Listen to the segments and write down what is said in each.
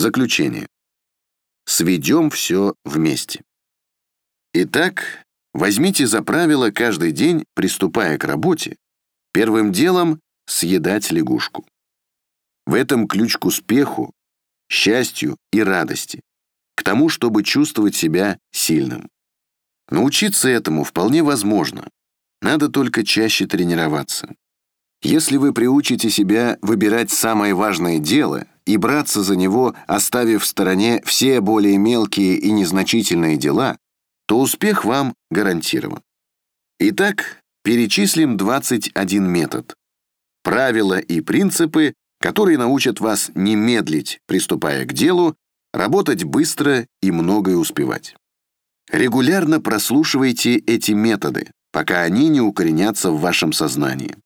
Заключение. Сведем все вместе. Итак, возьмите за правило каждый день, приступая к работе, первым делом съедать лягушку. В этом ключ к успеху, счастью и радости, к тому, чтобы чувствовать себя сильным. Научиться этому вполне возможно, надо только чаще тренироваться. Если вы приучите себя выбирать самое важное дело и браться за него, оставив в стороне все более мелкие и незначительные дела, то успех вам гарантирован. Итак, перечислим 21 метод. Правила и принципы, которые научат вас не медлить, приступая к делу, работать быстро и многое успевать. Регулярно прослушивайте эти методы, пока они не укоренятся в вашем сознании.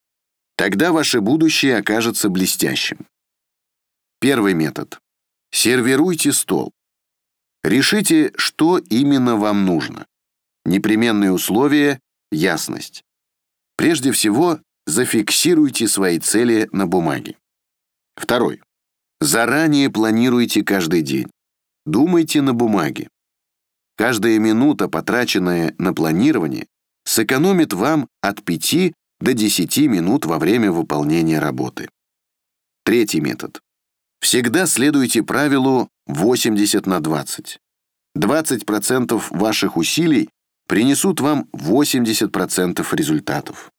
Тогда ваше будущее окажется блестящим. Первый метод. Сервируйте стол. Решите, что именно вам нужно. Непременные условия – ясность. Прежде всего, зафиксируйте свои цели на бумаге. Второй. Заранее планируйте каждый день. Думайте на бумаге. Каждая минута, потраченная на планирование, сэкономит вам от 5 до 10 минут во время выполнения работы. Третий метод. Всегда следуйте правилу 80 на 20. 20% ваших усилий принесут вам 80% результатов.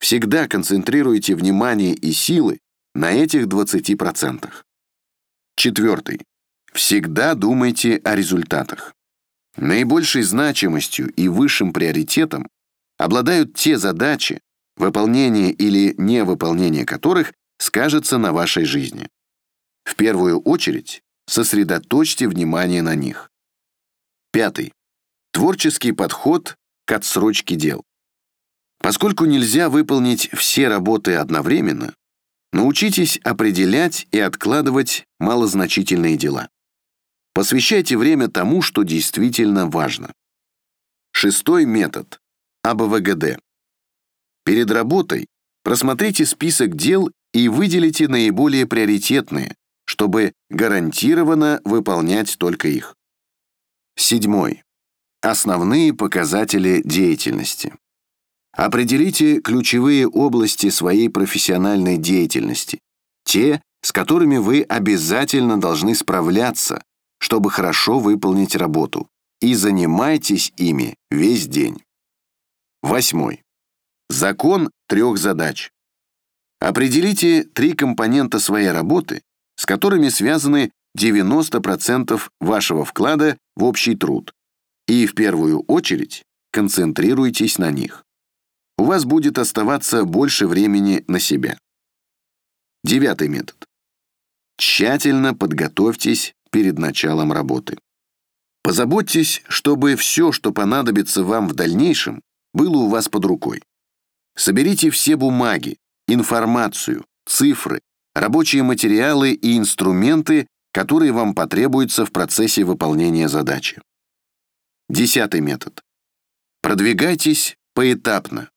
Всегда концентрируйте внимание и силы на этих 20%. Четвертый. Всегда думайте о результатах. Наибольшей значимостью и высшим приоритетом обладают те задачи, выполнение или невыполнение которых скажется на вашей жизни. В первую очередь сосредоточьте внимание на них. Пятый. Творческий подход к отсрочке дел. Поскольку нельзя выполнить все работы одновременно, научитесь определять и откладывать малозначительные дела. Посвящайте время тому, что действительно важно. Шестой метод. АБВГД. Перед работой просмотрите список дел и выделите наиболее приоритетные, чтобы гарантированно выполнять только их. Седьмой. Основные показатели деятельности. Определите ключевые области своей профессиональной деятельности, те, с которыми вы обязательно должны справляться, чтобы хорошо выполнить работу, и занимайтесь ими весь день. Восьмой. Закон трех задач. Определите три компонента своей работы, с которыми связаны 90% вашего вклада в общий труд, и в первую очередь концентрируйтесь на них. У вас будет оставаться больше времени на себя. Девятый метод. Тщательно подготовьтесь перед началом работы. Позаботьтесь, чтобы все, что понадобится вам в дальнейшем, было у вас под рукой. Соберите все бумаги, информацию, цифры, рабочие материалы и инструменты, которые вам потребуются в процессе выполнения задачи. Десятый метод. Продвигайтесь поэтапно.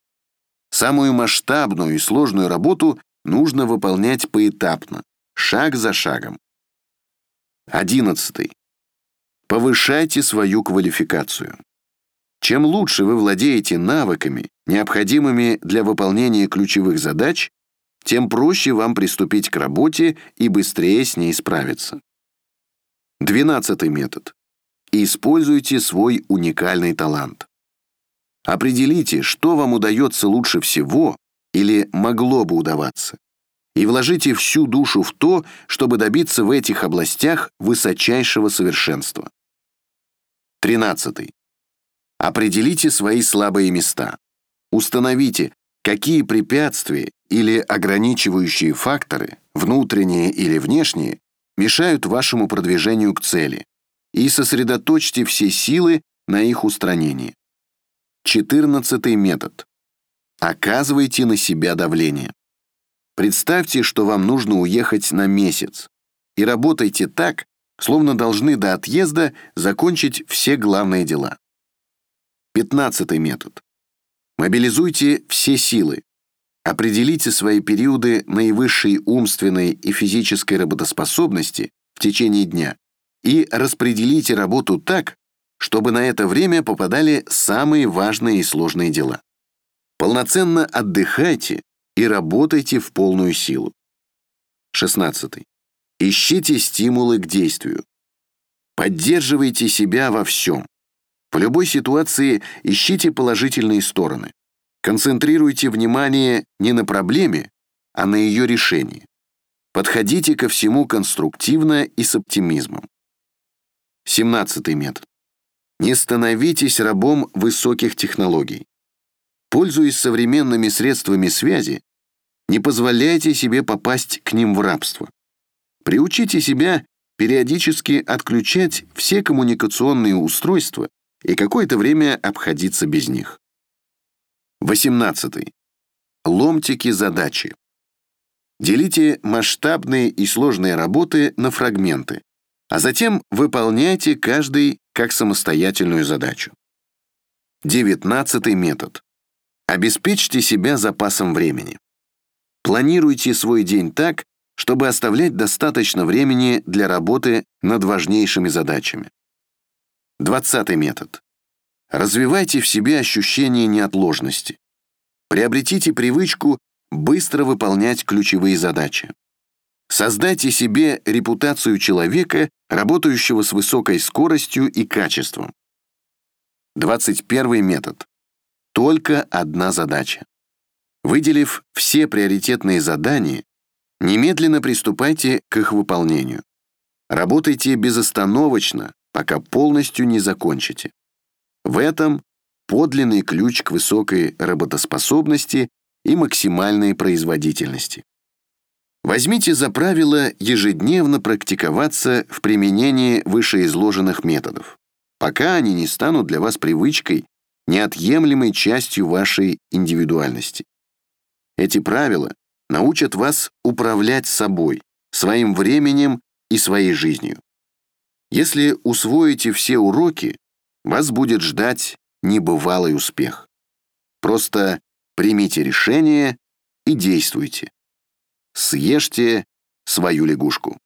Самую масштабную и сложную работу нужно выполнять поэтапно, шаг за шагом. Одиннадцатый. Повышайте свою квалификацию. Чем лучше вы владеете навыками, необходимыми для выполнения ключевых задач, тем проще вам приступить к работе и быстрее с ней справиться. Двенадцатый метод. Используйте свой уникальный талант. Определите, что вам удается лучше всего или могло бы удаваться, и вложите всю душу в то, чтобы добиться в этих областях высочайшего совершенства. Тринадцатый. Определите свои слабые места. Установите, какие препятствия или ограничивающие факторы, внутренние или внешние, мешают вашему продвижению к цели, и сосредоточьте все силы на их устранении. Четырнадцатый метод. Оказывайте на себя давление. Представьте, что вам нужно уехать на месяц, и работайте так, словно должны до отъезда закончить все главные дела. Пятнадцатый метод. Мобилизуйте все силы. Определите свои периоды наивысшей умственной и физической работоспособности в течение дня и распределите работу так, чтобы на это время попадали самые важные и сложные дела. Полноценно отдыхайте и работайте в полную силу. 16. Ищите стимулы к действию. Поддерживайте себя во всем. В любой ситуации ищите положительные стороны. Концентрируйте внимание не на проблеме, а на ее решении. Подходите ко всему конструктивно и с оптимизмом. 17 метод. Не становитесь рабом высоких технологий. Пользуясь современными средствами связи, не позволяйте себе попасть к ним в рабство. Приучите себя периодически отключать все коммуникационные устройства и какое-то время обходиться без них. 18. Ломтики задачи. Делите масштабные и сложные работы на фрагменты, а затем выполняйте каждый как самостоятельную задачу. 19 метод. Обеспечьте себя запасом времени. Планируйте свой день так, чтобы оставлять достаточно времени для работы над важнейшими задачами. 20 метод. Развивайте в себе ощущение неотложности. Приобретите привычку быстро выполнять ключевые задачи. Создайте себе репутацию человека, работающего с высокой скоростью и качеством. 21 метод. Только одна задача. Выделив все приоритетные задания, немедленно приступайте к их выполнению. Работайте безостановочно, пока полностью не закончите. В этом подлинный ключ к высокой работоспособности и максимальной производительности. Возьмите за правило ежедневно практиковаться в применении вышеизложенных методов, пока они не станут для вас привычкой, неотъемлемой частью вашей индивидуальности. Эти правила научат вас управлять собой, своим временем и своей жизнью. Если усвоите все уроки, вас будет ждать небывалый успех. Просто примите решение и действуйте. Съешьте свою лягушку.